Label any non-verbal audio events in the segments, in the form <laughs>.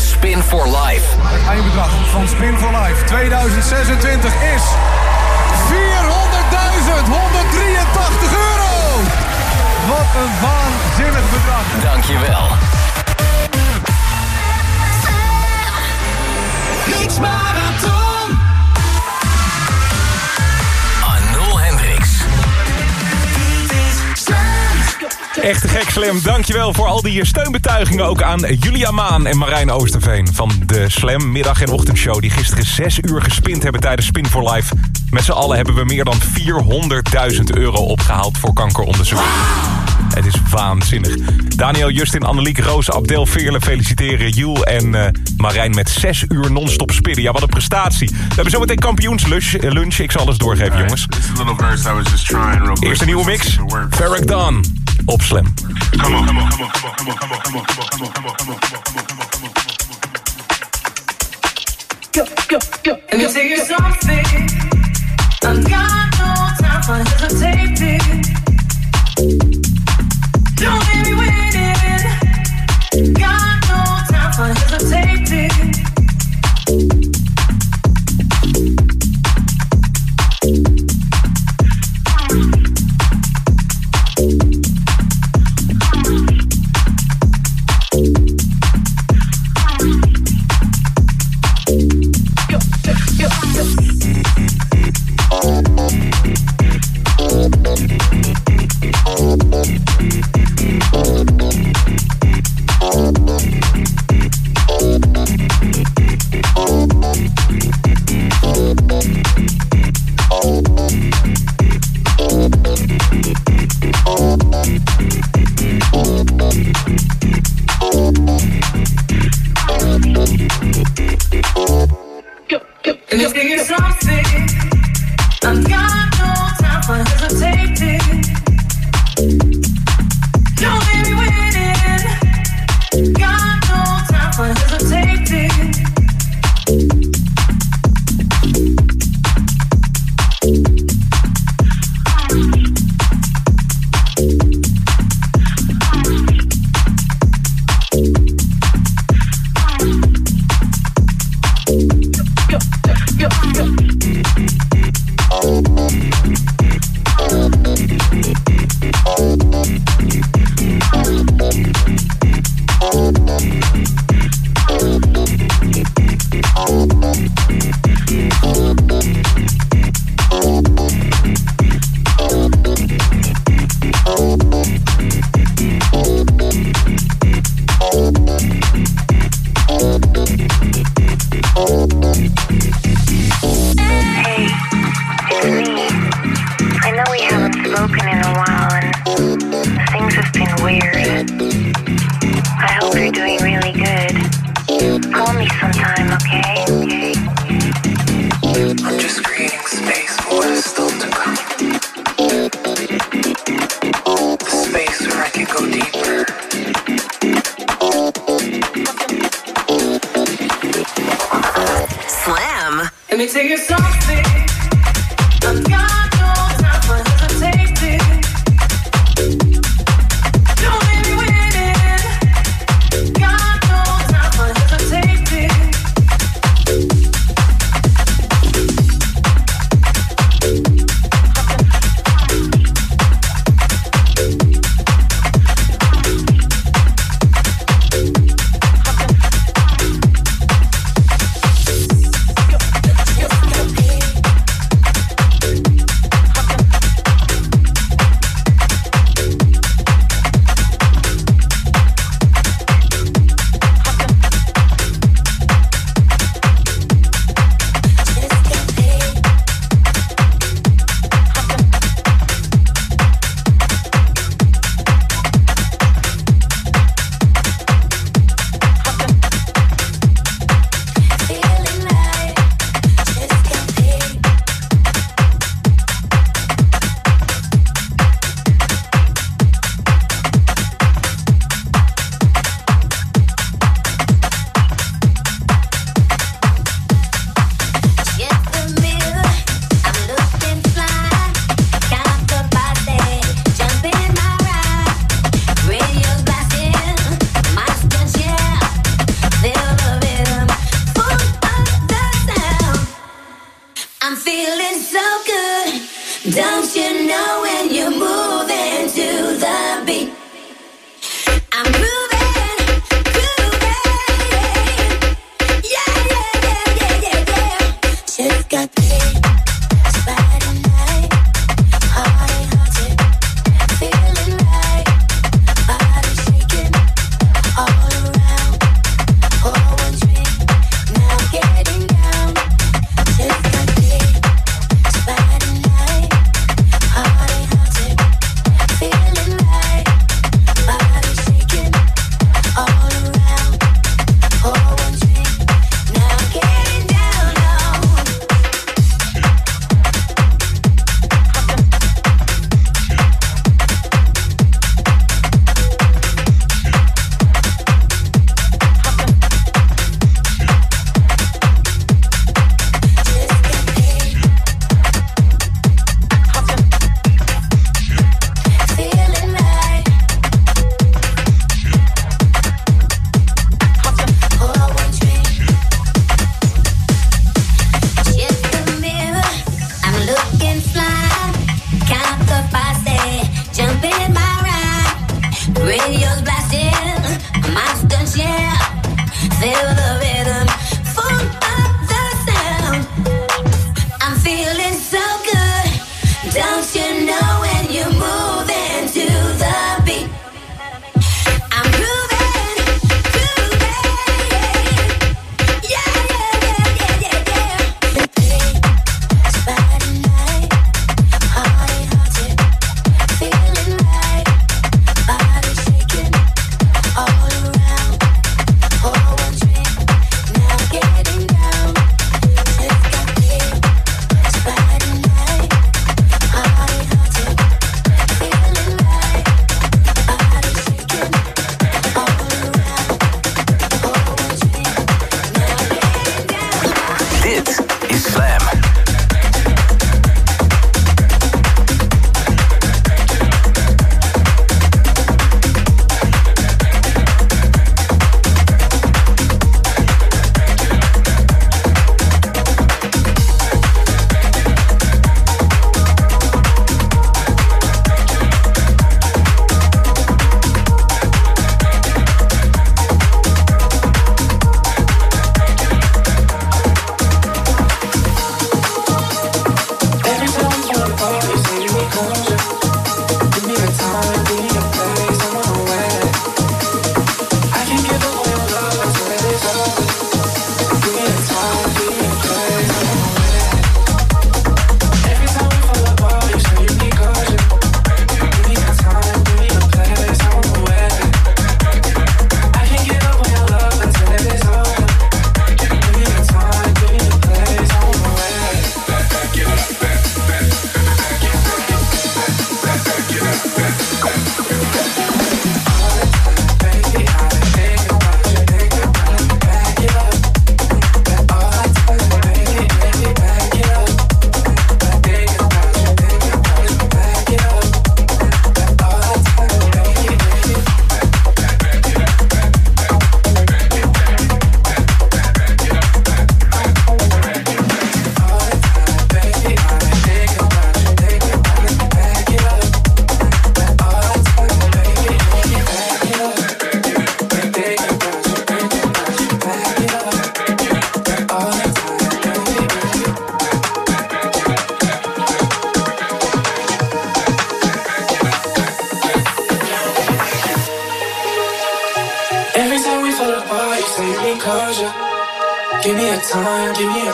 van Spin for Life. Het eindbedrag van Spin for Life 2026 is 400.183 euro. Wat een waanzinnig bedrag. Dankjewel. Mix Marathon. Echt gek, Slam. Dankjewel voor al die steunbetuigingen. Ook aan Julia Maan en Marijn Oosterveen van de Slam middag- en ochtendshow... die gisteren zes uur gespind hebben tijdens Spin for Life. Met z'n allen hebben we meer dan 400.000 euro opgehaald voor kankeronderzoek. Het is waanzinnig. Daniel, Justin, Anneliek, Roos, Abdel, Veerle feliciteren Jules en eh, Marijn met zes uur non-stop spinnen. Ja, wat een prestatie. We hebben zometeen kampioenslunch. eh, lunch. Ik zal alles doorgeven, jongens. Eerst een nieuwe mix. It works. Op Slam. Come on, come on, come on, come on, come on, come on, come on, come on, me got no time for. Don't it. Got no time for hesitating.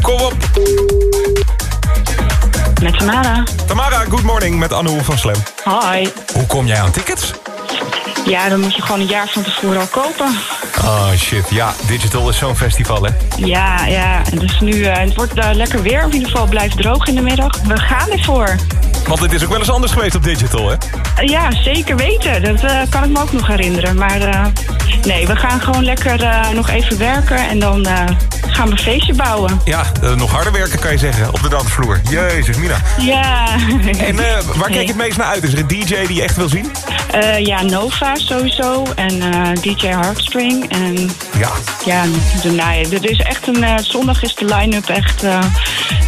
kom op. Met Tamara. Tamara, good morning met Anouk van Slam. Hi. Hoe kom jij aan tickets? Ja, dan moet je gewoon een jaar van tevoren al kopen. Oh shit, ja, Digital is zo'n festival hè. Ja, ja. Dus nu, eh, het wordt eh, lekker weer. In ieder geval blijft droog in de middag. We gaan ervoor. Want het is ook wel eens anders geweest op Digital hè. Eh, ja, zeker weten. Dat kan ik me ook nog herinneren. Maar nee, we gaan gewoon lekker nog even werken. En dan gaan we een feestje bouwen. Ja, eh, nog harder werken kan je zeggen op de dansvloer. Jezus, Mina. Ja. En eh, waar kijk je het meest naar uit? Is er een DJ die je echt wil zien? Eh, ja, Nova sowieso. En DJ Heartstring. En Ja. ja, de, er is echt een... zondag is de line-up echt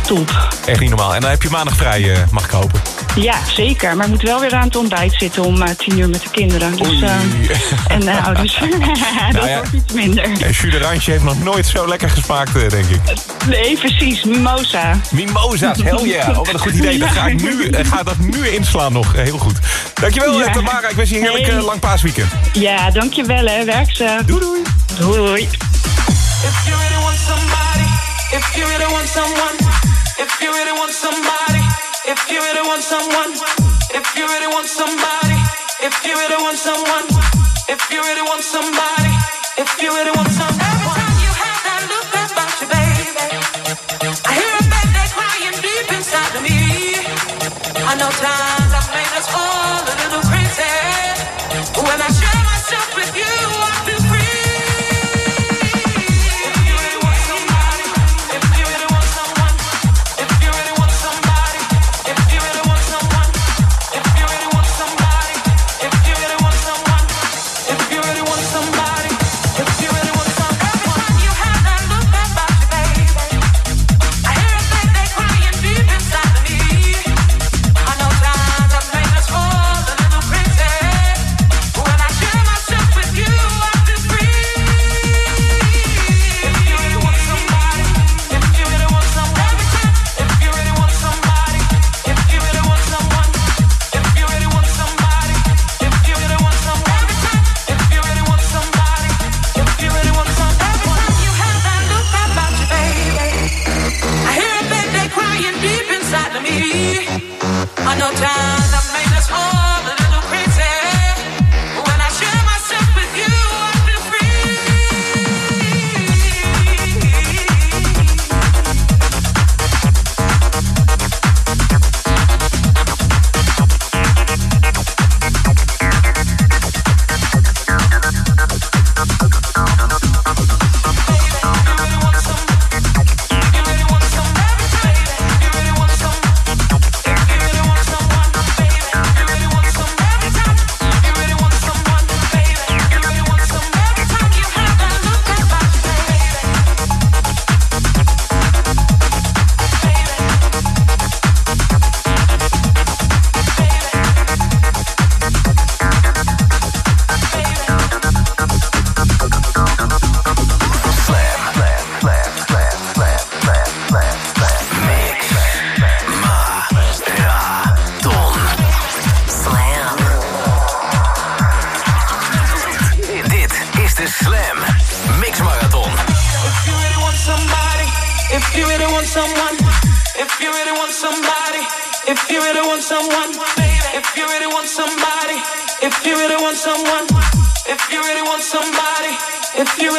top. Echt niet normaal. En dan heb je maandag vrij, mag ik hopen. Ja, zeker. Maar ik moet wel weer aan het ontbijt zitten om tien uur met de kinderen. Dus, en de <laughs> ouders. <laughs> dat Nou ja. wordt iets minder. En de Randje heeft nog nooit zo lekker gesmaakt, eh, denk ik. Nee, precies. Mimosa. Mimosa's, hell yeah. Oh, wat een goed idee. Dan ga ik nu, eh, ga dat nu inslaan nog. Eh, Heel goed. Dankjewel, Ja. Tamara. Ik wens je een heerlijk Hey. lang paasweekend. Ja, dankjewel hè. Werk ze. Doei, doei. Doei. If you really want somebody, if you really want someone, if you really want somebody, if you really want someone, if you really want somebody, if you really want someone, if you really want somebody, if you really want someone. I know times I've made us all a little crazy. Someone, if you really want somebody, if you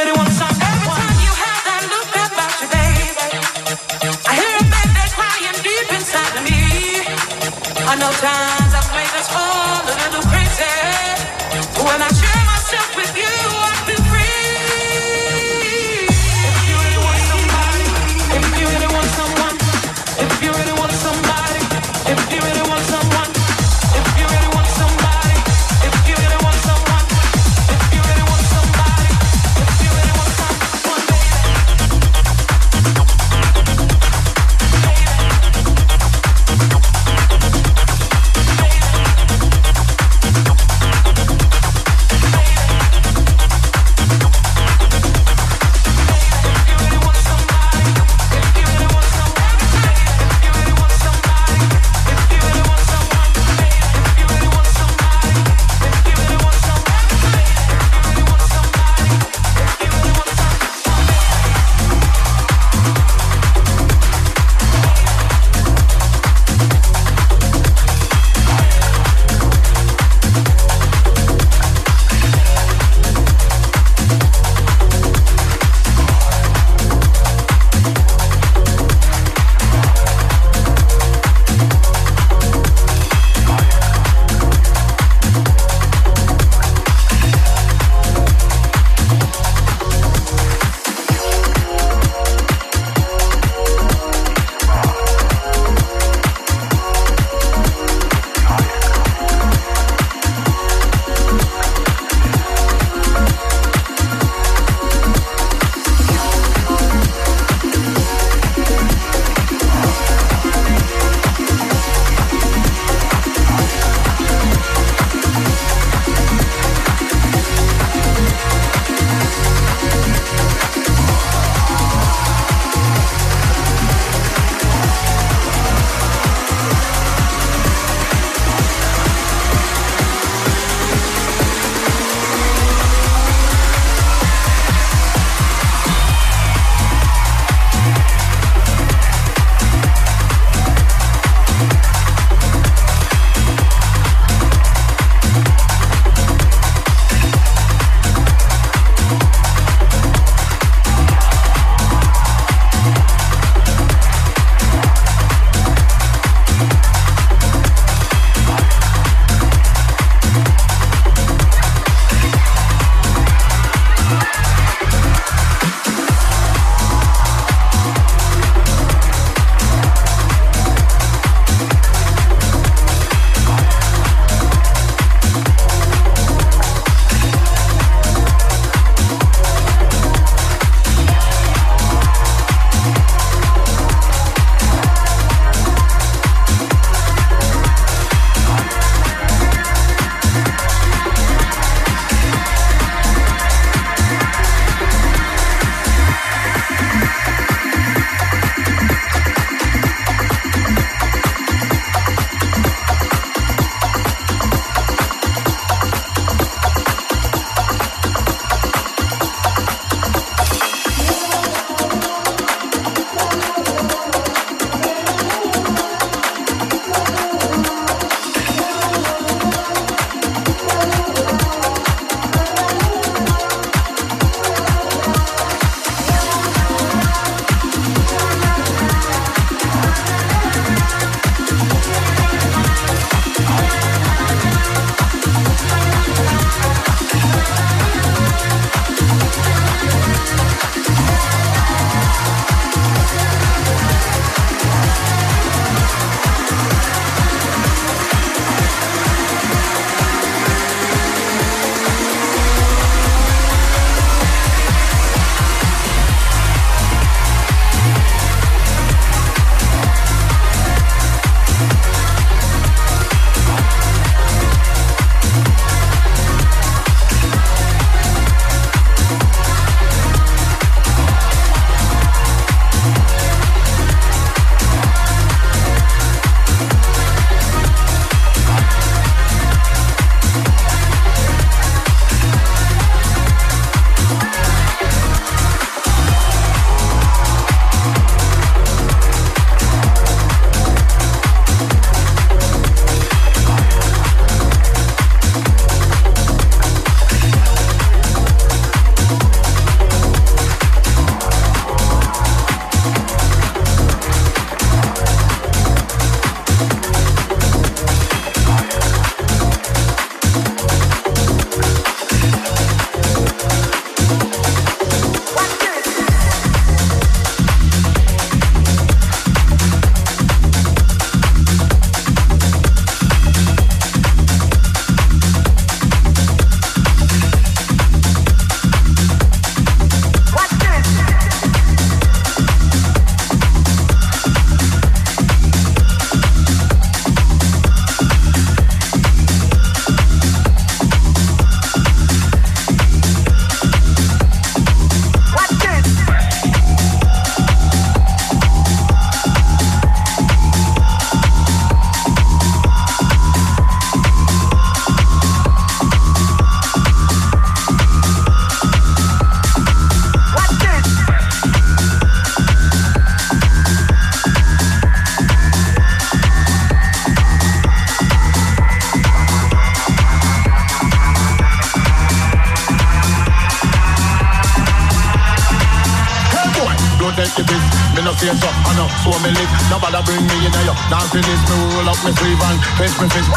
face, me face.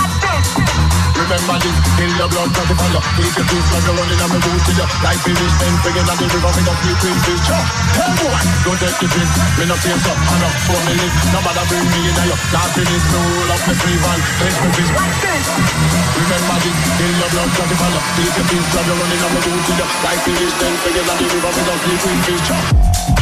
Remember this, in your blood, not the. Eat your peace like you're running on the to you. Life is wish, then bringing on the river, we don't keep. Hey boy, don't take the drink, Me not taste up, I not for me live. Nobody bring me in here. Not finish, no roll up me sleeve and face, me face. Remember this, in your blood, not the. Eat your peace like you're running on the to you. Life is wish, then bringing on the river, we don't keep.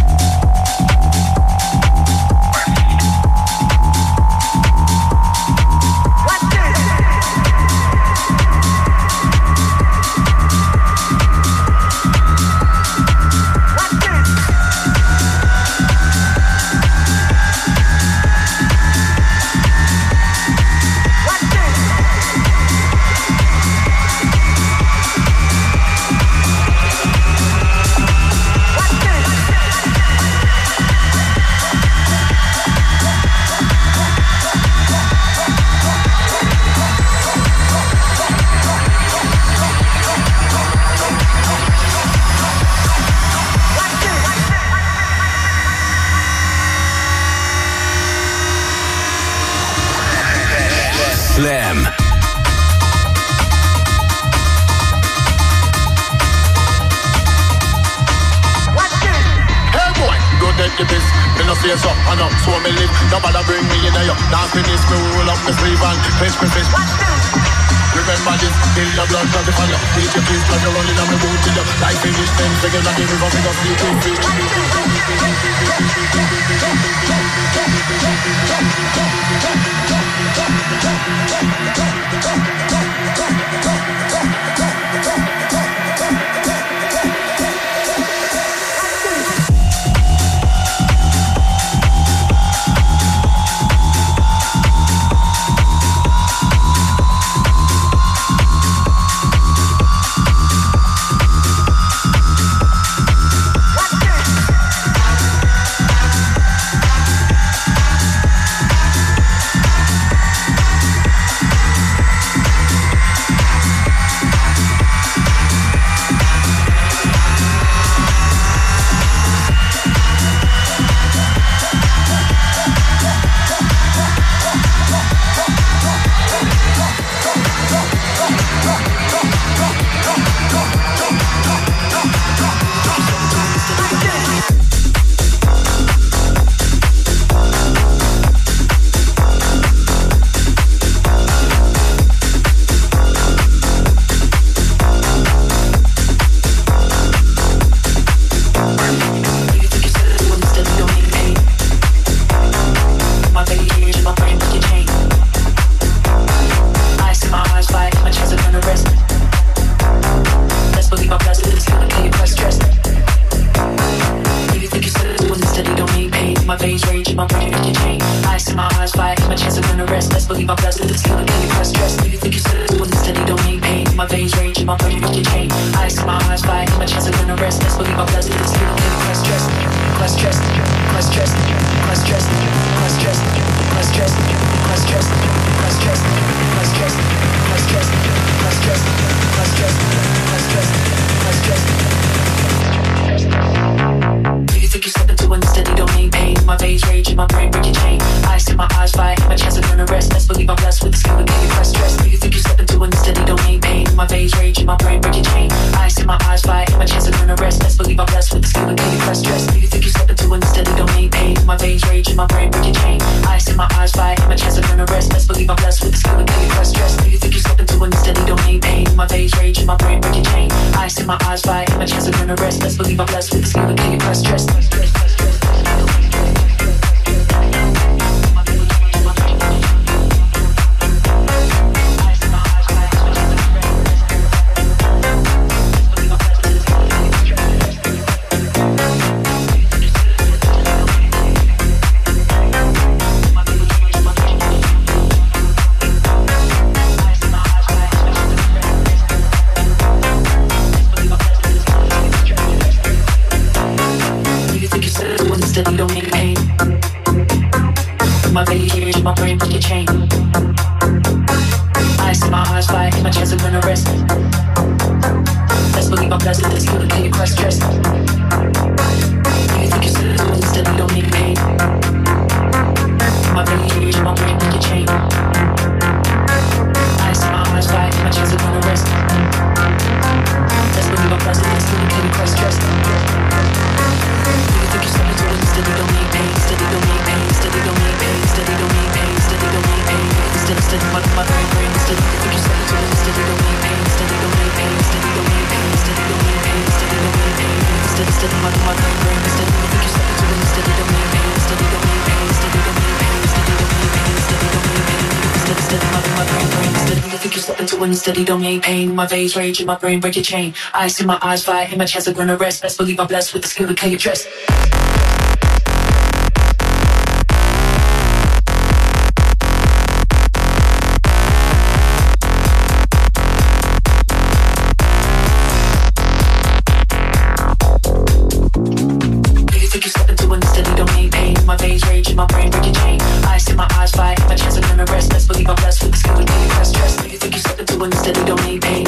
Unsteady, don't need pain. My veins rage in my brain, break your chain. Eyes to my eyes, fire in my chest, I'm gonna rest. Best believe I'm blessed with the skill to kill your dress.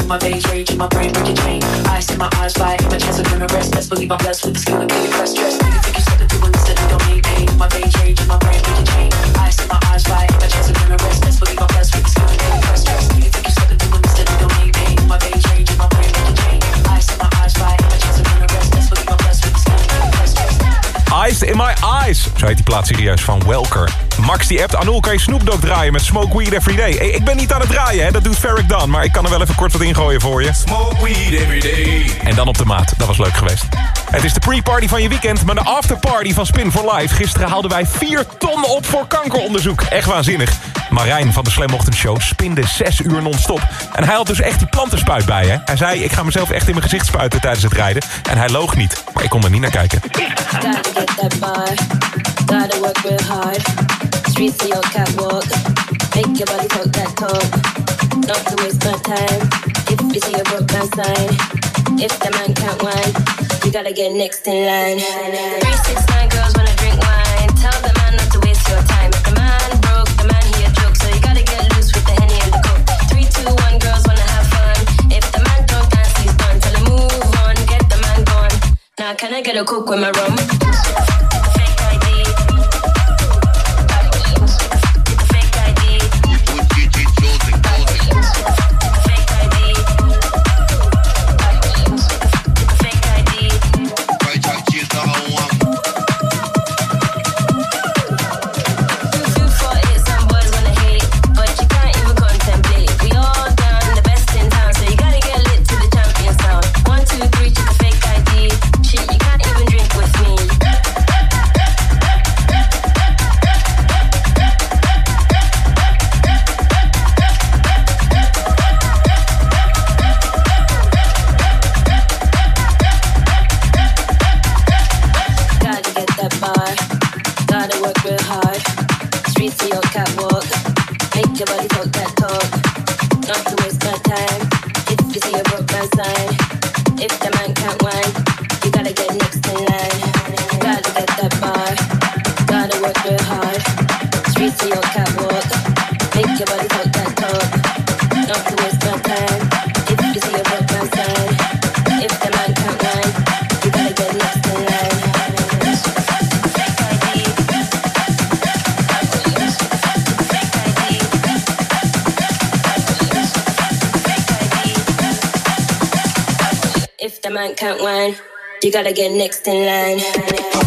Pain. My veins rage in my brain, break your chain. Eyes to my eyes, fire in my chest, I'm gonna rest. Best believe I'm blessed with the skill to kill your. Zo heet die plaat serieus van Welker. Max die appt, Anouk kan je Snoop Dogg draaien met Smoke Weed Every Day. Hey, ik ben niet aan het draaien, hè? dat doet Ferric dan. Maar ik kan er wel even kort wat ingooien voor je. Smoke weed every day. En dan op de maat, dat was leuk geweest. Het is de pre-party van je weekend, maar de afterparty van Spin for Life. Gisteren haalden wij 4 ton op voor kankeronderzoek. Echt waanzinnig. Marijn van de Slam Ochtendshow spinde 6 uur non-stop. En hij had dus echt die plantenspuit bij, hè. Hij zei, ik ga mezelf echt in mijn gezicht spuiten tijdens het rijden. En hij loog niet. Maar ik kon er niet naar kijken. You gotta get next in line. Three six nine girls wanna drink wine. Tell the man not to waste your time. If the man broke, the man he a joke, so you gotta get loose with the henny and the coke. Three two one girls wanna have fun. If the man don't dance, he's done. Tell him move on, get the man gone. Now can I get a coke with my rum? Your body talk that talk. Not to waste my time. If you see a broke man sign, Man can't whine, you gotta get next in line.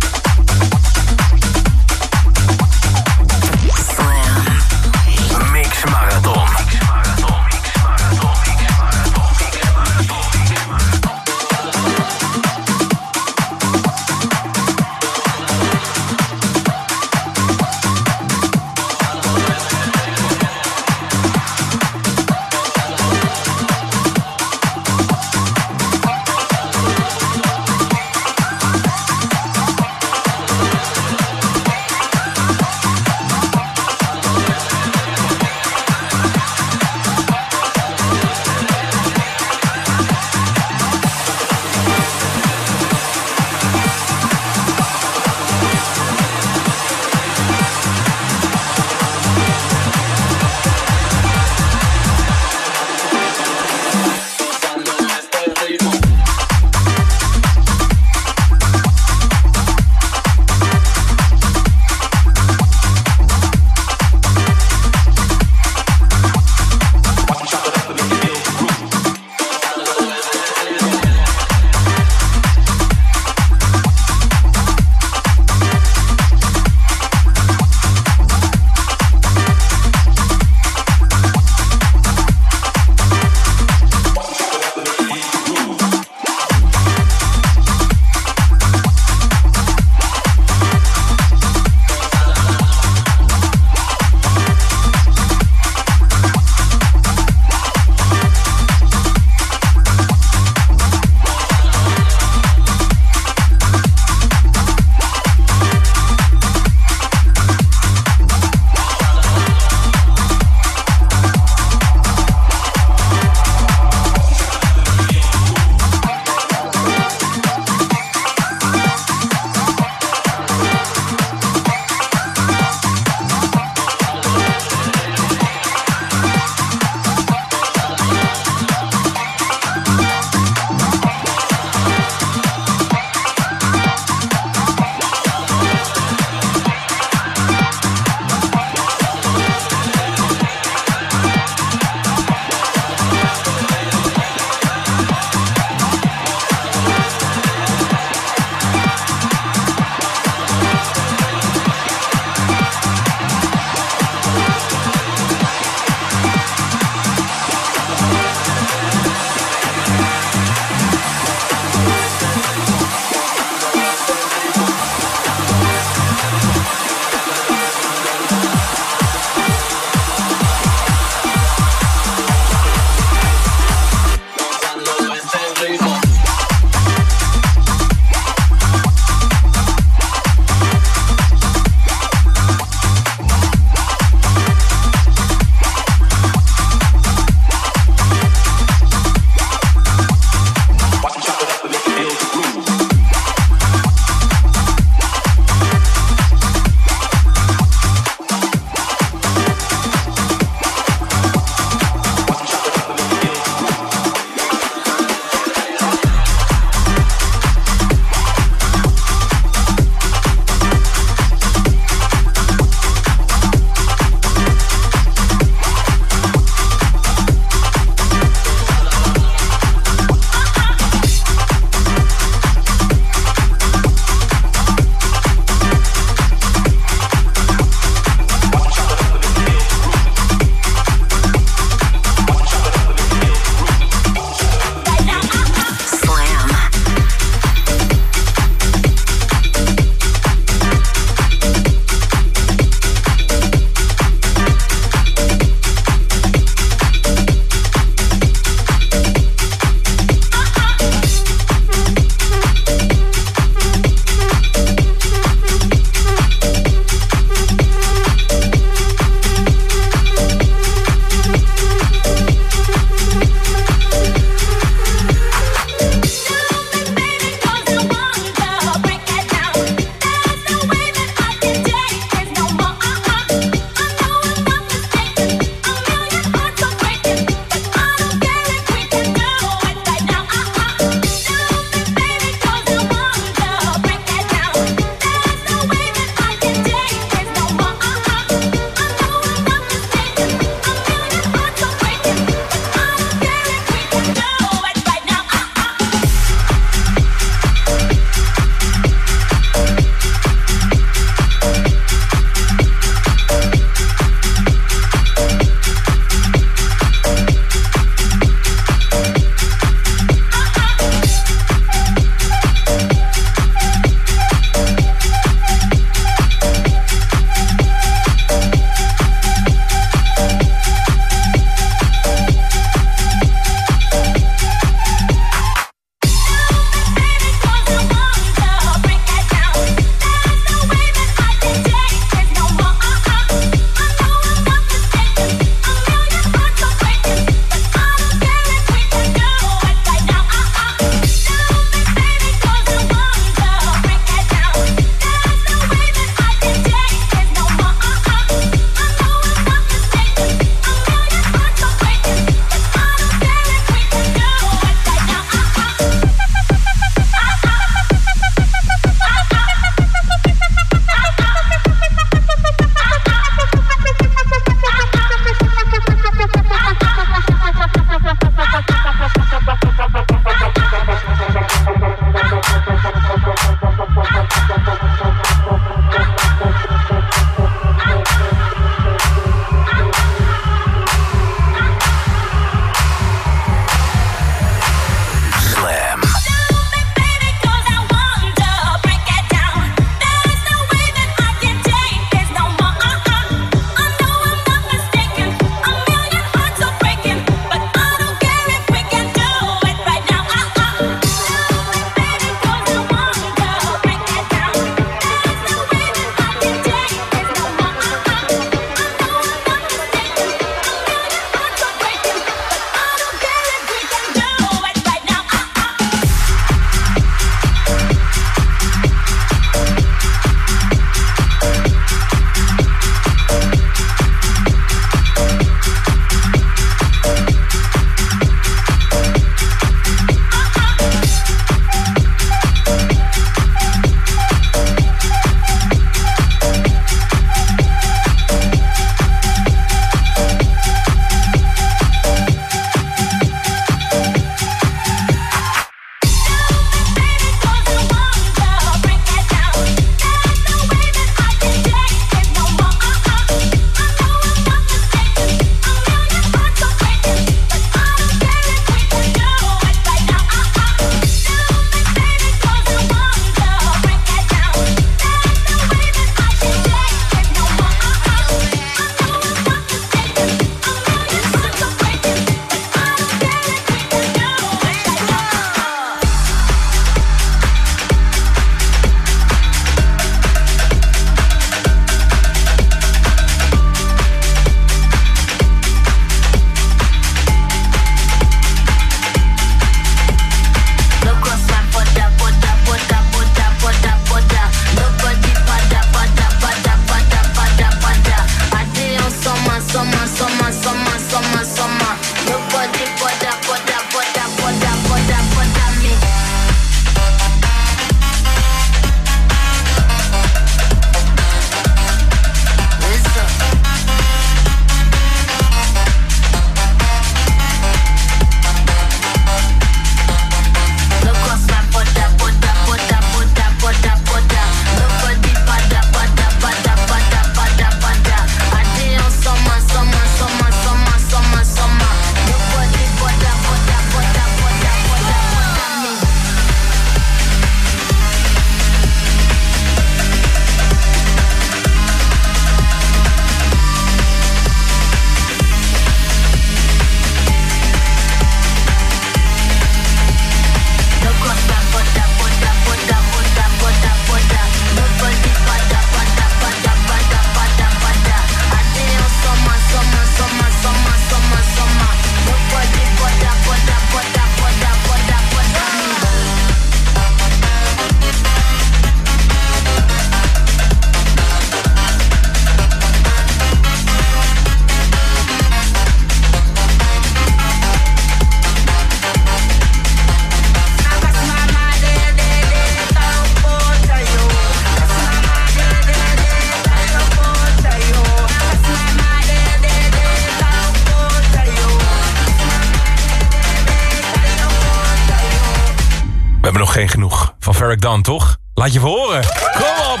Toch? Laat je verhoren. Kom op!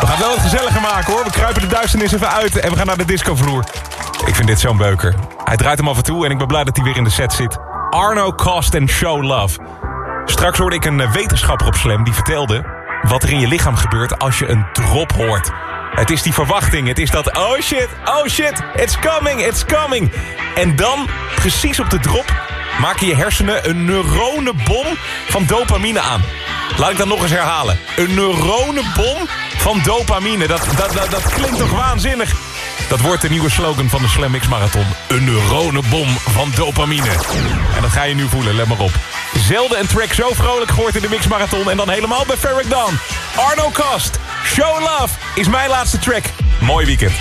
We gaan het wel wat gezelliger maken, hoor. We kruipen de duisternis even uit en we gaan naar de discovloer. Ik vind dit zo'n beuker. Hij draait hem af en toe en ik ben blij dat hij weer in de set zit. Arno Cost and Show Love. Straks hoorde ik een eh, wetenschapper op Slam die vertelde... wat er in je lichaam gebeurt als je een drop hoort. Het is die verwachting, het is dat... oh shit, oh shit, it's coming, it's coming. En dan, precies op de drop... maken je hersenen een neuronenbom van dopamine aan. Laat ik dat nog eens herhalen. Een neuronenbom van dopamine. Dat, dat, dat, klinkt toch waanzinnig? Dat wordt de nieuwe slogan van de Slam Marathon. Een neuronenbom van dopamine. En dat ga je nu voelen, let maar op. Zelden een track zo vrolijk gehoord in de Mix Marathon... en dan helemaal bij Ferric Dawn. Arno Kast, Show Love is mijn laatste track. Mooi weekend.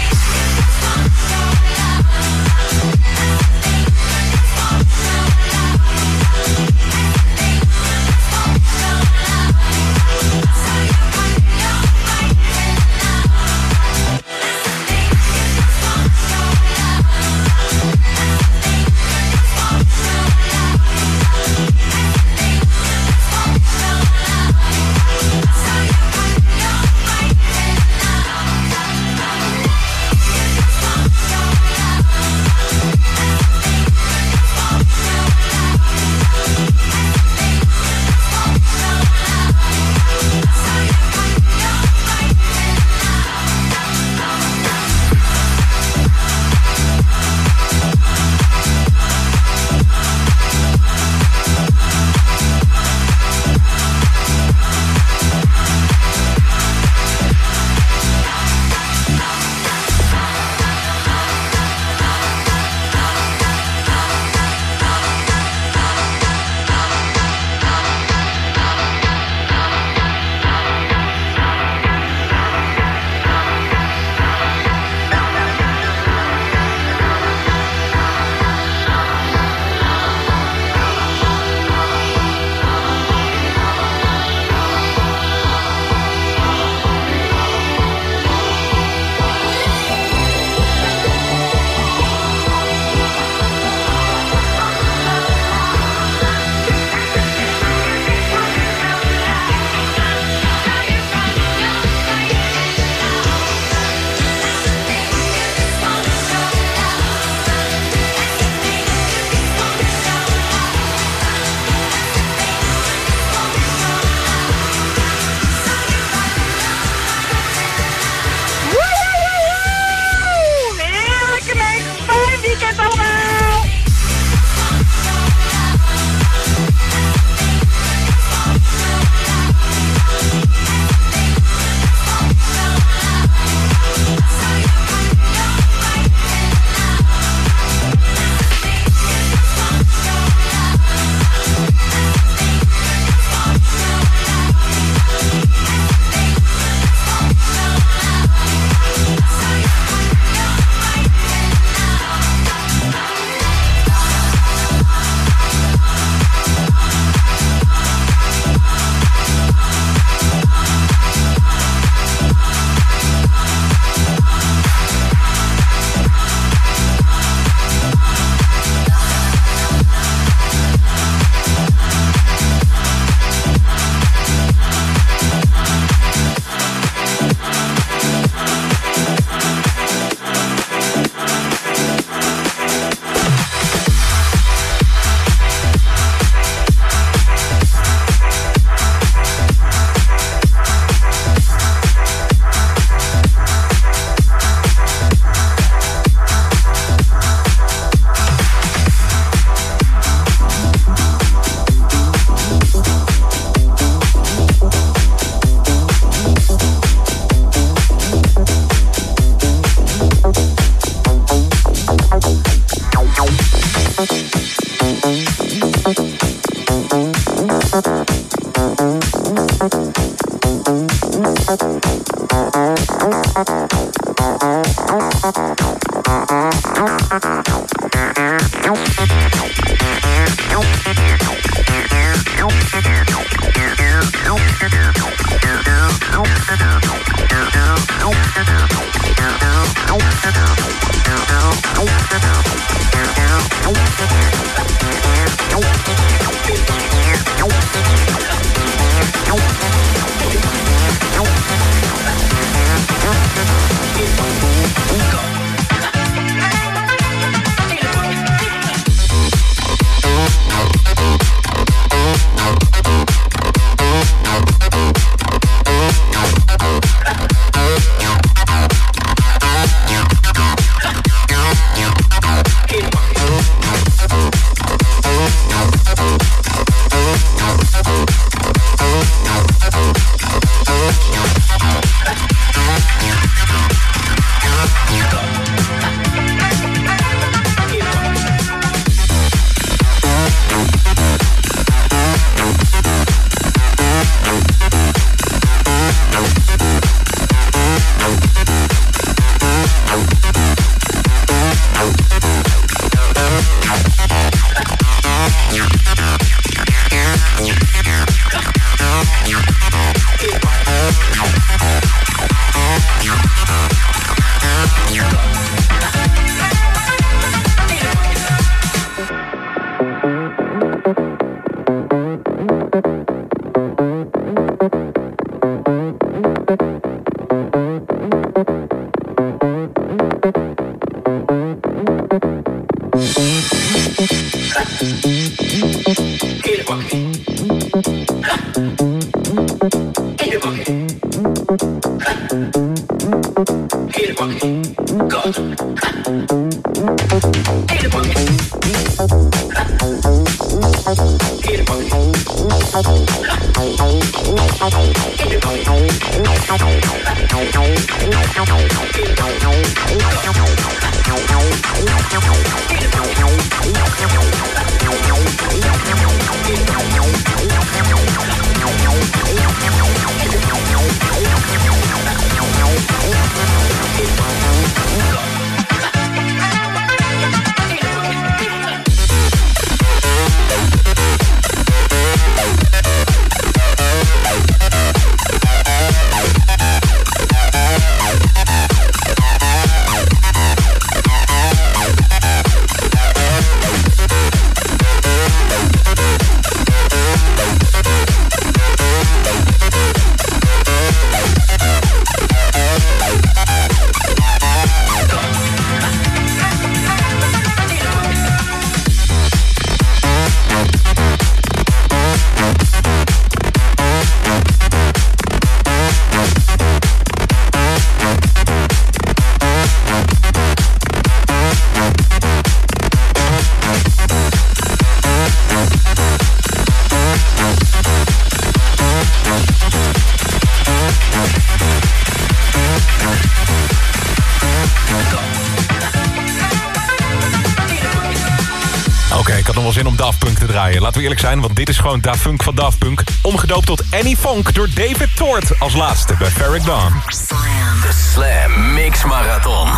Draaien. Laten we eerlijk zijn, want dit is gewoon Daft Funk van Daft Punk. Omgedoopt tot Annie Funk door David Toort als laatste bij Ferric Dawn. De Slam Mix Marathon.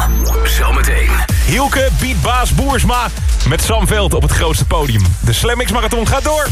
Zometeen. Hielke beat Baas Boersma met Sam Veld op het grootste podium. De Slam Mix Marathon gaat door.